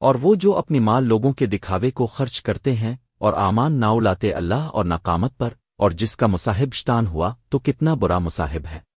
اور وہ جو اپنی مال لوگوں کے دکھاوے کو خرچ کرتے ہیں اور آمان ناؤ لاتے اللہ اور ناکامت پر اور جس کا مصاحب شتان ہوا تو کتنا برا مصاحب ہے۔